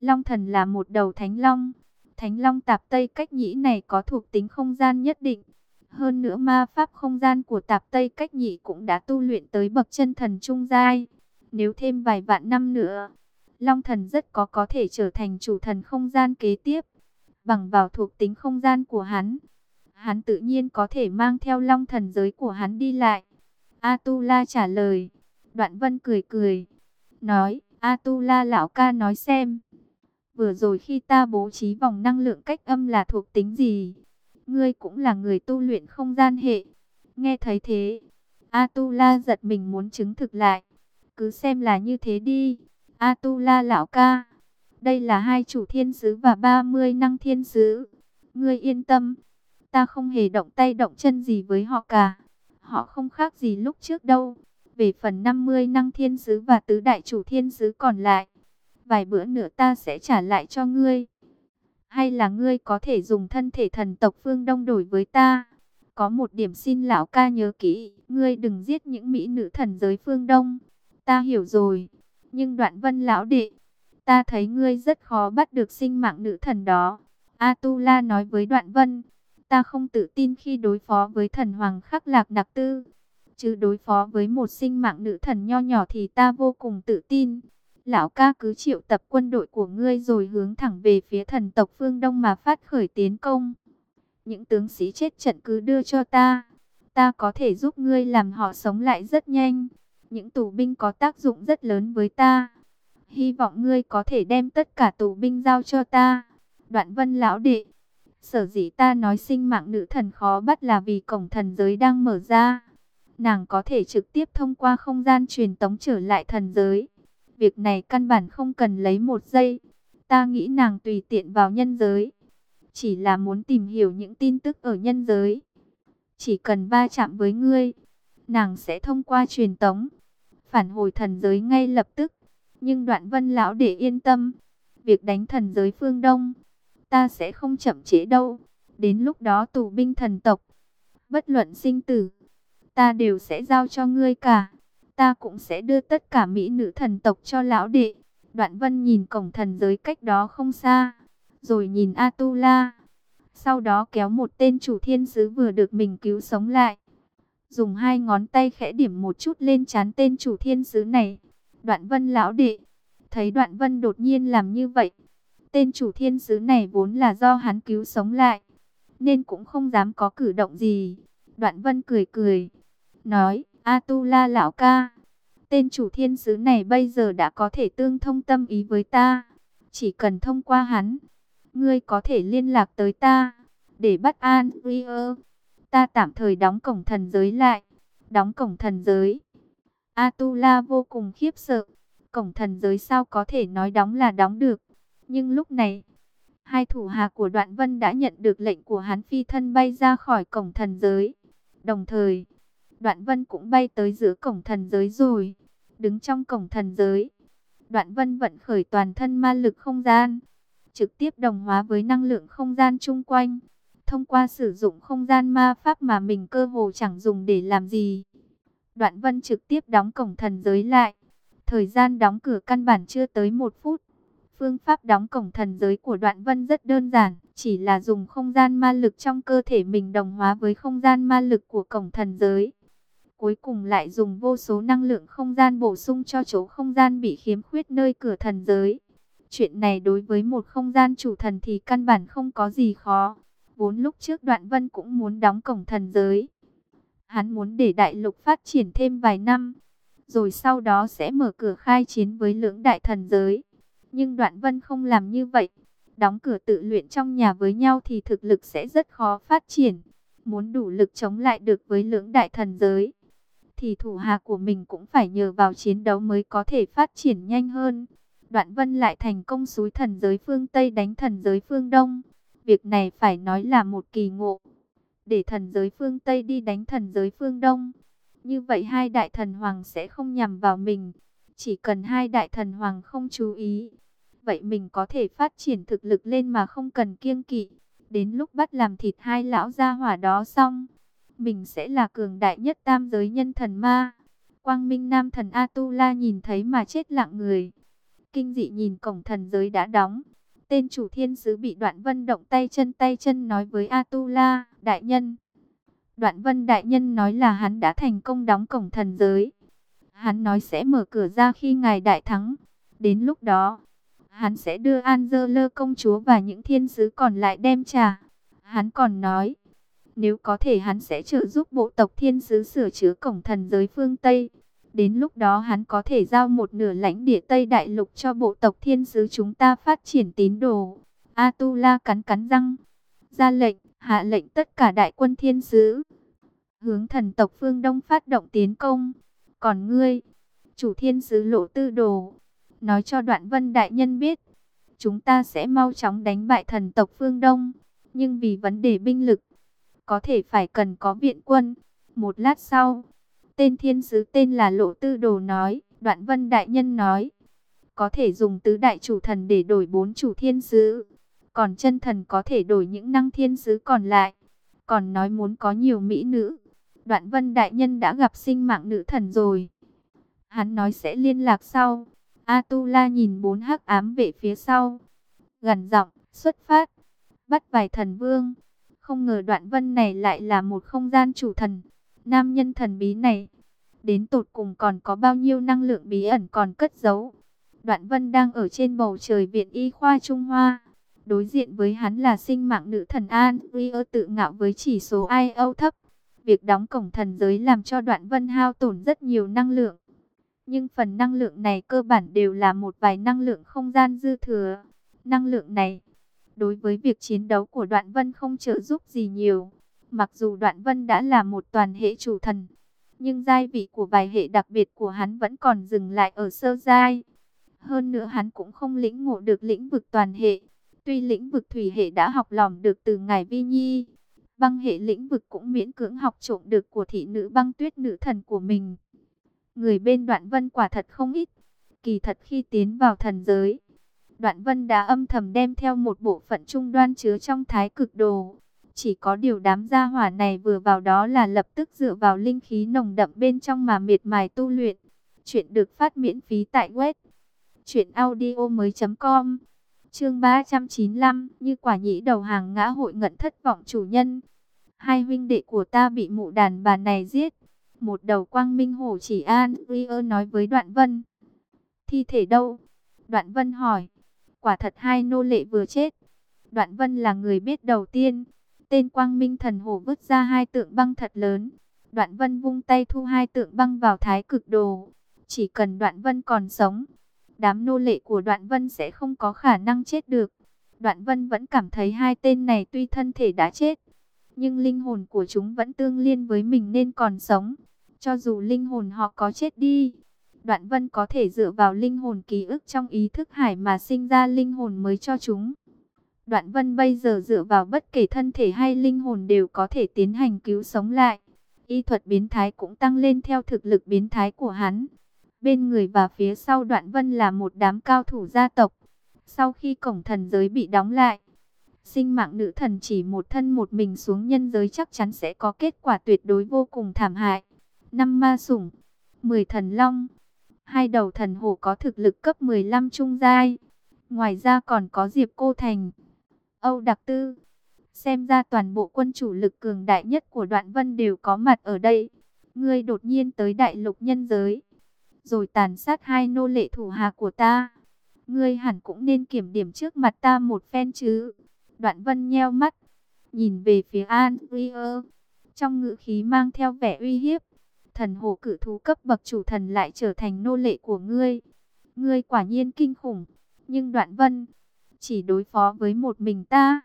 Long Thần là một đầu thánh long. Thánh long tạp Tây cách nhĩ này có thuộc tính không gian nhất định. Hơn nữa ma pháp không gian của tạp Tây cách nhị cũng đã tu luyện tới bậc chân thần trung giai. Nếu thêm vài vạn năm nữa, Long thần rất có có thể trở thành chủ thần không gian kế tiếp. Bằng vào thuộc tính không gian của hắn, hắn tự nhiên có thể mang theo Long thần giới của hắn đi lại. Atula trả lời. Đoạn vân cười cười. Nói, Atula lão ca nói xem. Vừa rồi khi ta bố trí vòng năng lượng cách âm là thuộc tính gì? Ngươi cũng là người tu luyện không gian hệ. Nghe thấy thế, Atula giật mình muốn chứng thực lại. Cứ xem là như thế đi. Atula lão ca, đây là hai chủ thiên sứ và 30 năng thiên sứ. Ngươi yên tâm, ta không hề động tay động chân gì với họ cả. Họ không khác gì lúc trước đâu. Về phần 50 năng thiên sứ và tứ đại chủ thiên sứ còn lại, vài bữa nữa ta sẽ trả lại cho ngươi. Hay là ngươi có thể dùng thân thể thần tộc phương Đông đổi với ta? Có một điểm xin lão ca nhớ kỹ, ngươi đừng giết những mỹ nữ thần giới phương Đông. Ta hiểu rồi, nhưng đoạn vân lão đệ, ta thấy ngươi rất khó bắt được sinh mạng nữ thần đó. Atula nói với đoạn vân, ta không tự tin khi đối phó với thần hoàng khắc lạc đặc tư. Chứ đối phó với một sinh mạng nữ thần nho nhỏ thì ta vô cùng tự tin. Lão ca cứ triệu tập quân đội của ngươi rồi hướng thẳng về phía thần tộc phương Đông mà phát khởi tiến công. Những tướng sĩ chết trận cứ đưa cho ta. Ta có thể giúp ngươi làm họ sống lại rất nhanh. Những tù binh có tác dụng rất lớn với ta. Hy vọng ngươi có thể đem tất cả tù binh giao cho ta. Đoạn vân lão đệ. Sở dĩ ta nói sinh mạng nữ thần khó bắt là vì cổng thần giới đang mở ra. Nàng có thể trực tiếp thông qua không gian truyền tống trở lại thần giới. Việc này căn bản không cần lấy một giây. Ta nghĩ nàng tùy tiện vào nhân giới. Chỉ là muốn tìm hiểu những tin tức ở nhân giới. Chỉ cần va chạm với ngươi, nàng sẽ thông qua truyền tống. Phản hồi thần giới ngay lập tức. Nhưng đoạn vân lão để yên tâm. Việc đánh thần giới phương Đông, ta sẽ không chậm chế đâu. Đến lúc đó tù binh thần tộc, bất luận sinh tử, ta đều sẽ giao cho ngươi cả ta cũng sẽ đưa tất cả mỹ nữ thần tộc cho lão đệ. Đoạn vân nhìn cổng thần giới cách đó không xa, rồi nhìn Atula. Sau đó kéo một tên chủ thiên sứ vừa được mình cứu sống lại. Dùng hai ngón tay khẽ điểm một chút lên chán tên chủ thiên sứ này. Đoạn vân lão đệ, thấy đoạn vân đột nhiên làm như vậy. Tên chủ thiên sứ này vốn là do hắn cứu sống lại, nên cũng không dám có cử động gì. Đoạn vân cười cười, nói, Atula lão ca, tên chủ thiên sứ này bây giờ đã có thể tương thông tâm ý với ta. Chỉ cần thông qua hắn, ngươi có thể liên lạc tới ta, để bắt an Rier. Ta tạm thời đóng cổng thần giới lại. Đóng cổng thần giới. Atula vô cùng khiếp sợ. Cổng thần giới sao có thể nói đóng là đóng được. Nhưng lúc này, hai thủ hạ của đoạn vân đã nhận được lệnh của hắn phi thân bay ra khỏi cổng thần giới. Đồng thời, Đoạn Vân cũng bay tới giữa cổng thần giới rồi. Đứng trong cổng thần giới. Đoạn Vân vận khởi toàn thân ma lực không gian. Trực tiếp đồng hóa với năng lượng không gian chung quanh. Thông qua sử dụng không gian ma pháp mà mình cơ hồ chẳng dùng để làm gì. Đoạn Vân trực tiếp đóng cổng thần giới lại. Thời gian đóng cửa căn bản chưa tới một phút. Phương pháp đóng cổng thần giới của Đoạn Vân rất đơn giản, chỉ là dùng không gian ma lực trong cơ thể mình đồng hóa với không gian ma lực của cổng thần giới. Cuối cùng lại dùng vô số năng lượng không gian bổ sung cho chỗ không gian bị khiếm khuyết nơi cửa thần giới. Chuyện này đối với một không gian chủ thần thì căn bản không có gì khó. Vốn lúc trước đoạn vân cũng muốn đóng cổng thần giới. Hắn muốn để đại lục phát triển thêm vài năm. rồi sau đó sẽ mở cửa khai chiến với lưỡng đại thần giới. Nhưng Đoạn Vân không làm như vậy. Đóng cửa tự luyện trong nhà với nhau thì thực lực sẽ rất khó phát triển. Muốn đủ lực chống lại được với lưỡng đại thần giới, thì thủ hạ của mình cũng phải nhờ vào chiến đấu mới có thể phát triển nhanh hơn. Đoạn Vân lại thành công xúi thần giới phương Tây đánh thần giới phương Đông. Việc này phải nói là một kỳ ngộ. Để thần giới phương Tây đi đánh thần giới phương Đông. Như vậy hai đại thần hoàng sẽ không nhằm vào mình. Chỉ cần hai đại thần hoàng không chú ý. Vậy mình có thể phát triển thực lực lên mà không cần kiêng kỵ. Đến lúc bắt làm thịt hai lão gia hỏa đó xong. Mình sẽ là cường đại nhất tam giới nhân thần ma. Quang Minh Nam thần Atula nhìn thấy mà chết lặng người. Kinh dị nhìn cổng thần giới đã đóng. Tên chủ thiên sứ bị đoạn vân động tay chân tay chân nói với Atula, đại nhân. Đoạn vân đại nhân nói là hắn đã thành công đóng cổng thần giới. Hắn nói sẽ mở cửa ra khi ngài đại thắng. Đến lúc đó, hắn sẽ đưa Angela công chúa và những thiên sứ còn lại đem trả. Hắn còn nói, nếu có thể hắn sẽ trợ giúp bộ tộc thiên sứ sửa chữa cổng thần giới phương Tây. Đến lúc đó hắn có thể giao một nửa lãnh địa Tây Đại Lục cho bộ tộc thiên sứ chúng ta phát triển tín đồ. Atula cắn cắn răng, ra lệnh, hạ lệnh tất cả đại quân thiên sứ. Hướng thần tộc phương Đông phát động tiến công. Còn ngươi, chủ thiên sứ lộ tư đồ, nói cho đoạn vân đại nhân biết. Chúng ta sẽ mau chóng đánh bại thần tộc phương Đông. Nhưng vì vấn đề binh lực, có thể phải cần có viện quân. Một lát sau, tên thiên sứ tên là Lộ Tư Đồ nói, Đoạn Vân Đại Nhân nói, có thể dùng tứ đại chủ thần để đổi bốn chủ thiên sứ, còn chân thần có thể đổi những năng thiên sứ còn lại, còn nói muốn có nhiều mỹ nữ. Đoạn Vân Đại Nhân đã gặp sinh mạng nữ thần rồi. Hắn nói sẽ liên lạc sau. Atula nhìn bốn hắc ám về phía sau. Gần giọng, xuất phát. Bắt vài thần vương. Không ngờ đoạn vân này lại là một không gian chủ thần. Nam nhân thần bí này, đến tột cùng còn có bao nhiêu năng lượng bí ẩn còn cất giấu. Đoạn vân đang ở trên bầu trời viện y khoa Trung Hoa. Đối diện với hắn là sinh mạng nữ thần An, Uy tự ngạo với chỉ số IO thấp. Việc đóng cổng thần giới làm cho đoạn vân hao tổn rất nhiều năng lượng. Nhưng phần năng lượng này cơ bản đều là một vài năng lượng không gian dư thừa. Năng lượng này, đối với việc chiến đấu của đoạn vân không trợ giúp gì nhiều. Mặc dù Đoạn Vân đã là một toàn hệ chủ thần, nhưng giai vị của vài hệ đặc biệt của hắn vẫn còn dừng lại ở sơ giai. Hơn nữa hắn cũng không lĩnh ngộ được lĩnh vực toàn hệ. Tuy lĩnh vực thủy hệ đã học lỏm được từ ngài Vi Nhi, băng hệ lĩnh vực cũng miễn cưỡng học trộm được của thị nữ băng tuyết nữ thần của mình. Người bên Đoạn Vân quả thật không ít. Kỳ thật khi tiến vào thần giới, Đoạn Vân đã âm thầm đem theo một bộ phận trung đoan chứa trong thái cực đồ. Chỉ có điều đám gia hỏa này vừa vào đó là lập tức dựa vào linh khí nồng đậm bên trong mà miệt mài tu luyện. Chuyện được phát miễn phí tại web truyệnaudiomoi.com. Chương 395, như quả nhĩ đầu hàng ngã hội ngận thất vọng chủ nhân. Hai huynh đệ của ta bị mụ đàn bà này giết. Một đầu quang minh hổ chỉ an, Rier nói với Đoạn Vân. Thi thể đâu? Đoạn Vân hỏi. Quả thật hai nô lệ vừa chết. Đoạn Vân là người biết đầu tiên. Tên quang minh thần hổ vứt ra hai tượng băng thật lớn. Đoạn vân vung tay thu hai tượng băng vào thái cực đồ. Chỉ cần đoạn vân còn sống, đám nô lệ của đoạn vân sẽ không có khả năng chết được. Đoạn vân vẫn cảm thấy hai tên này tuy thân thể đã chết, nhưng linh hồn của chúng vẫn tương liên với mình nên còn sống. Cho dù linh hồn họ có chết đi, đoạn vân có thể dựa vào linh hồn ký ức trong ý thức hải mà sinh ra linh hồn mới cho chúng. Đoạn vân bây giờ dựa vào bất kể thân thể hay linh hồn đều có thể tiến hành cứu sống lại. Y thuật biến thái cũng tăng lên theo thực lực biến thái của hắn. Bên người và phía sau đoạn vân là một đám cao thủ gia tộc. Sau khi cổng thần giới bị đóng lại, sinh mạng nữ thần chỉ một thân một mình xuống nhân giới chắc chắn sẽ có kết quả tuyệt đối vô cùng thảm hại. Năm ma sủng, 10 thần long, hai đầu thần hổ có thực lực cấp 15 trung giai. Ngoài ra còn có Diệp Cô Thành, Âu Đặc Tư. Xem ra toàn bộ quân chủ lực cường đại nhất của đoạn vân đều có mặt ở đây. Ngươi đột nhiên tới đại lục nhân giới. Rồi tàn sát hai nô lệ thủ hạ của ta. Ngươi hẳn cũng nên kiểm điểm trước mặt ta một phen chứ. Đoạn vân nheo mắt. Nhìn về phía An Trong ngữ khí mang theo vẻ uy hiếp. Thần hồ cử thú cấp bậc chủ thần lại trở thành nô lệ của ngươi. Ngươi quả nhiên kinh khủng. Nhưng đoạn vân, chỉ đối phó với một mình ta.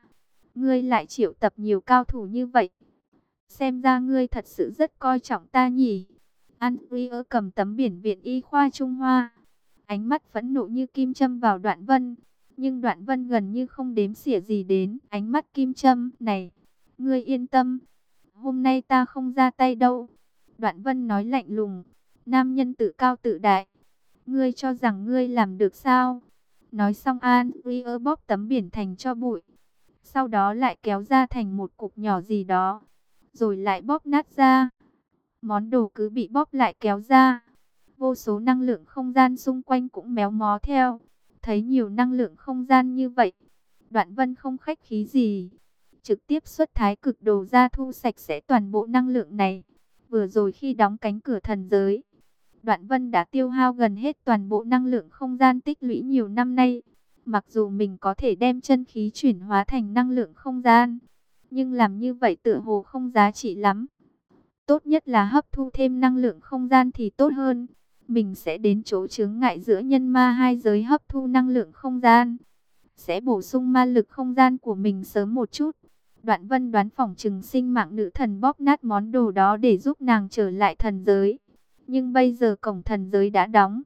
Ngươi lại triệu tập nhiều cao thủ như vậy. Xem ra ngươi thật sự rất coi trọng ta nhỉ. An Uy cầm tấm biển viện y khoa Trung Hoa. Ánh mắt phẫn nộ như kim châm vào đoạn vân. Nhưng đoạn vân gần như không đếm xỉa gì đến ánh mắt kim châm này. Ngươi yên tâm. Hôm nay ta không ra tay đâu. Đoạn vân nói lạnh lùng. Nam nhân tự cao tự đại. Ngươi cho rằng ngươi làm được sao? Nói xong An Uy bóp tấm biển thành cho bụi. Sau đó lại kéo ra thành một cục nhỏ gì đó. Rồi lại bóp nát ra. Món đồ cứ bị bóp lại kéo ra. Vô số năng lượng không gian xung quanh cũng méo mó theo. Thấy nhiều năng lượng không gian như vậy. Đoạn vân không khách khí gì. Trực tiếp xuất thái cực đồ ra thu sạch sẽ toàn bộ năng lượng này. Vừa rồi khi đóng cánh cửa thần giới. Đoạn vân đã tiêu hao gần hết toàn bộ năng lượng không gian tích lũy nhiều năm nay. Mặc dù mình có thể đem chân khí chuyển hóa thành năng lượng không gian. Nhưng làm như vậy tựa hồ không giá trị lắm. Tốt nhất là hấp thu thêm năng lượng không gian thì tốt hơn. Mình sẽ đến chỗ chướng ngại giữa nhân ma hai giới hấp thu năng lượng không gian. Sẽ bổ sung ma lực không gian của mình sớm một chút. Đoạn vân đoán phỏng trừng sinh mạng nữ thần bóp nát món đồ đó để giúp nàng trở lại thần giới. Nhưng bây giờ cổng thần giới đã đóng.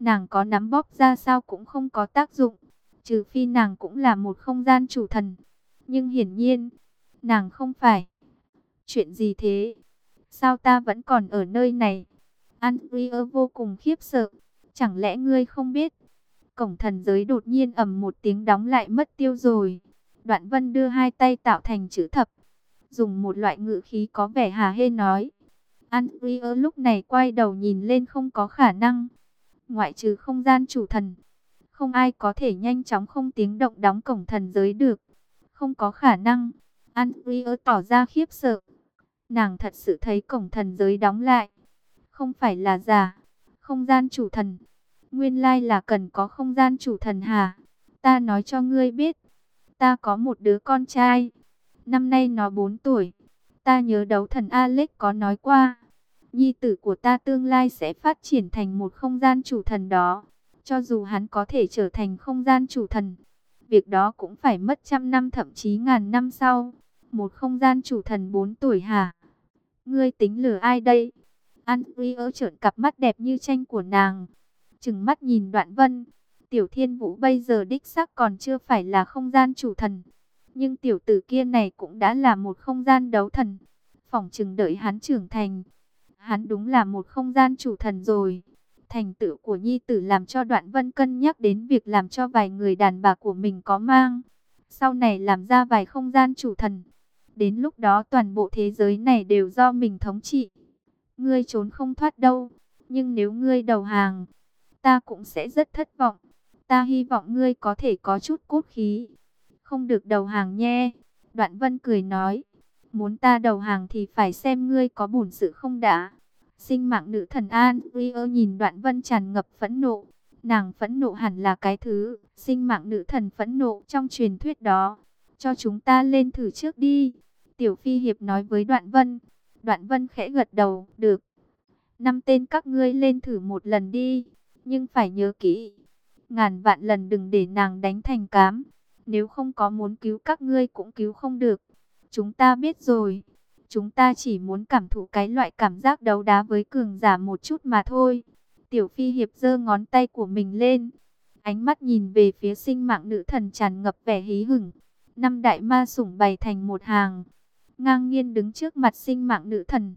Nàng có nắm bóp ra sao cũng không có tác dụng. Trừ phi nàng cũng là một không gian chủ thần. Nhưng hiển nhiên, nàng không phải. Chuyện gì thế? Sao ta vẫn còn ở nơi này? Andrea vô cùng khiếp sợ. Chẳng lẽ ngươi không biết? Cổng thần giới đột nhiên ầm một tiếng đóng lại mất tiêu rồi. Đoạn vân đưa hai tay tạo thành chữ thập. Dùng một loại ngữ khí có vẻ hà hê nói. Andrea lúc này quay đầu nhìn lên không có khả năng. Ngoại trừ không gian chủ thần. Không ai có thể nhanh chóng không tiếng động đóng cổng thần giới được. Không có khả năng. Andrea tỏ ra khiếp sợ. Nàng thật sự thấy cổng thần giới đóng lại. Không phải là giả. Không gian chủ thần. Nguyên lai là cần có không gian chủ thần hà Ta nói cho ngươi biết. Ta có một đứa con trai. Năm nay nó 4 tuổi. Ta nhớ đấu thần Alex có nói qua. Nhi tử của ta tương lai sẽ phát triển thành một không gian chủ thần đó. Cho dù hắn có thể trở thành không gian chủ thần. Việc đó cũng phải mất trăm năm thậm chí ngàn năm sau. Một không gian chủ thần 4 tuổi hả? Ngươi tính lừa ai đây? Andrea trợn cặp mắt đẹp như tranh của nàng. Trừng mắt nhìn đoạn vân. Tiểu thiên vũ bây giờ đích xác còn chưa phải là không gian chủ thần. Nhưng tiểu tử kia này cũng đã là một không gian đấu thần. Phỏng chừng đợi hắn trưởng thành. Hắn đúng là một không gian chủ thần rồi. Thành tựu của nhi tử làm cho đoạn vân cân nhắc đến việc làm cho vài người đàn bà của mình có mang. Sau này làm ra vài không gian chủ thần. Đến lúc đó toàn bộ thế giới này đều do mình thống trị. Ngươi trốn không thoát đâu. Nhưng nếu ngươi đầu hàng, ta cũng sẽ rất thất vọng. Ta hy vọng ngươi có thể có chút cốt khí. Không được đầu hàng nhé. Đoạn vân cười nói. Muốn ta đầu hàng thì phải xem ngươi có bổn sự không đã. Sinh mạng nữ thần An Rio nhìn đoạn vân tràn ngập phẫn nộ. Nàng phẫn nộ hẳn là cái thứ sinh mạng nữ thần phẫn nộ trong truyền thuyết đó. Cho chúng ta lên thử trước đi. Tiểu Phi Hiệp nói với đoạn vân. Đoạn vân khẽ gật đầu. Được. Năm tên các ngươi lên thử một lần đi. Nhưng phải nhớ kỹ. Ngàn vạn lần đừng để nàng đánh thành cám. Nếu không có muốn cứu các ngươi cũng cứu không được. Chúng ta biết rồi. Chúng ta chỉ muốn cảm thụ cái loại cảm giác đấu đá với cường giả một chút mà thôi. Tiểu Phi Hiệp giơ ngón tay của mình lên. Ánh mắt nhìn về phía sinh mạng nữ thần tràn ngập vẻ hí hửng. Năm đại ma sủng bày thành một hàng. Ngang nhiên đứng trước mặt sinh mạng nữ thần.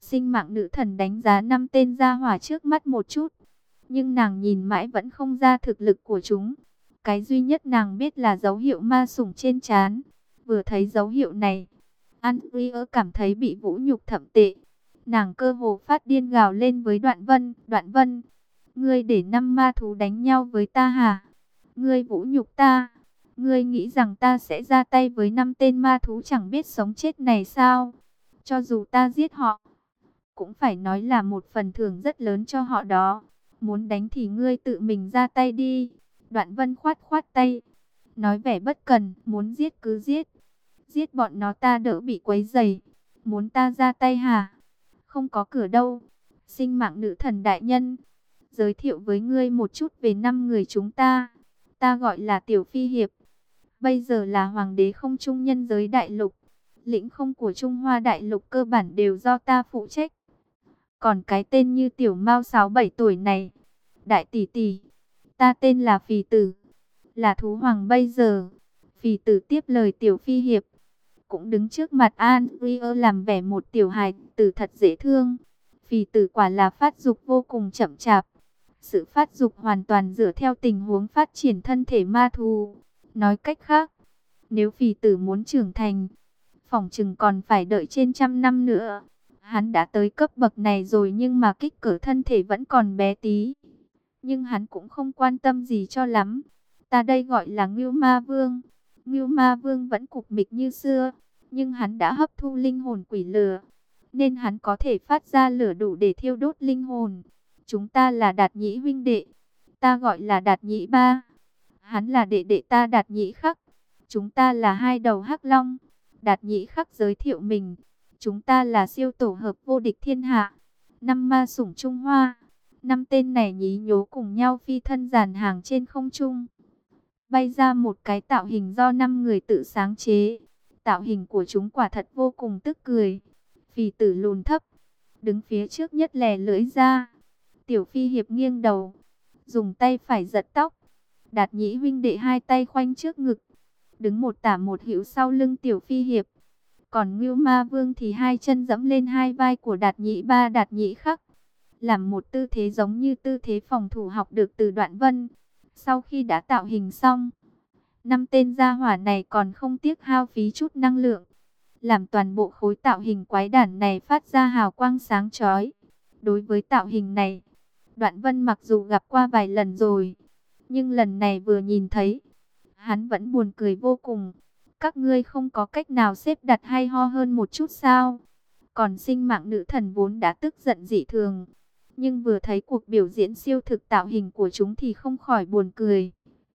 Sinh mạng nữ thần đánh giá năm tên gia hỏa trước mắt một chút. Nhưng nàng nhìn mãi vẫn không ra thực lực của chúng. Cái duy nhất nàng biết là dấu hiệu ma sủng trên trán. Vừa thấy dấu hiệu này, Andrea cảm thấy bị vũ nhục thậm tệ. Nàng cơ hồ phát điên gào lên với Đoạn Vân. Đoạn Vân, ngươi để năm ma thú đánh nhau với ta hả? Ngươi vũ nhục ta. Ngươi nghĩ rằng ta sẽ ra tay với năm tên ma thú chẳng biết sống chết này sao? Cho dù ta giết họ, cũng phải nói là một phần thưởng rất lớn cho họ đó. Muốn đánh thì ngươi tự mình ra tay đi. Đoạn vân khoát khoát tay. Nói vẻ bất cần, muốn giết cứ giết. Giết bọn nó ta đỡ bị quấy dày. Muốn ta ra tay hả? không có cửa đâu. Sinh mạng nữ thần đại nhân, giới thiệu với ngươi một chút về năm người chúng ta. Ta gọi là Tiểu Phi Hiệp. Bây giờ là hoàng đế không trung nhân giới đại lục. Lĩnh không của Trung Hoa đại lục cơ bản đều do ta phụ trách. Còn cái tên như Tiểu Mao 6-7 tuổi này, đại tỷ tỷ, ta tên là Phì Tử, là thú hoàng bây giờ. Phì Tử tiếp lời Tiểu Phi Hiệp, cũng đứng trước mặt An Rio làm vẻ một tiểu hài tử thật dễ thương. Phì Tử quả là phát dục vô cùng chậm chạp. Sự phát dục hoàn toàn dựa theo tình huống phát triển thân thể ma thú. Nói cách khác, nếu phì tử muốn trưởng thành, phòng chừng còn phải đợi trên trăm năm nữa. Hắn đã tới cấp bậc này rồi nhưng mà kích cỡ thân thể vẫn còn bé tí. Nhưng hắn cũng không quan tâm gì cho lắm. Ta đây gọi là Ngưu Ma Vương. Ngưu Ma Vương vẫn cục mịch như xưa, nhưng hắn đã hấp thu linh hồn quỷ lửa, nên hắn có thể phát ra lửa đủ để thiêu đốt linh hồn. Chúng ta là Đạt Nhĩ huynh đệ, ta gọi là Đạt Nhĩ ba. Hắn là đệ đệ ta Đạt Nhĩ khắc. Chúng ta là hai đầu hắc long. Đạt Nhĩ khắc giới thiệu mình. Chúng ta là siêu tổ hợp vô địch thiên hạ. Năm ma sủng Trung Hoa. Năm tên này nhí nhố cùng nhau phi thân giàn hàng trên không trung. Bay ra một cái tạo hình do năm người tự sáng chế. Tạo hình của chúng quả thật vô cùng tức cười. Phì tử lùn thấp. Đứng phía trước nhất lè lưỡi ra. Tiểu phi hiệp nghiêng đầu. Dùng tay phải giật tóc. Đạt nhĩ huynh đệ hai tay khoanh trước ngực. Đứng một tả một hữu sau lưng tiểu phi hiệp. Còn Ngưu Ma Vương thì hai chân dẫm lên hai vai của Đạt Nhĩ Ba Đạt Nhĩ Khắc, làm một tư thế giống như tư thế phòng thủ học được từ Đoạn Vân. Sau khi đã tạo hình xong, năm tên gia hỏa này còn không tiếc hao phí chút năng lượng, làm toàn bộ khối tạo hình quái đản này phát ra hào quang sáng chói. Đối với tạo hình này, Đoạn Vân mặc dù gặp qua vài lần rồi, nhưng lần này vừa nhìn thấy, hắn vẫn buồn cười vô cùng. Các ngươi không có cách nào xếp đặt hay ho hơn một chút sao? Còn sinh mạng nữ thần vốn đã tức giận dị thường. Nhưng vừa thấy cuộc biểu diễn siêu thực tạo hình của chúng thì không khỏi buồn cười.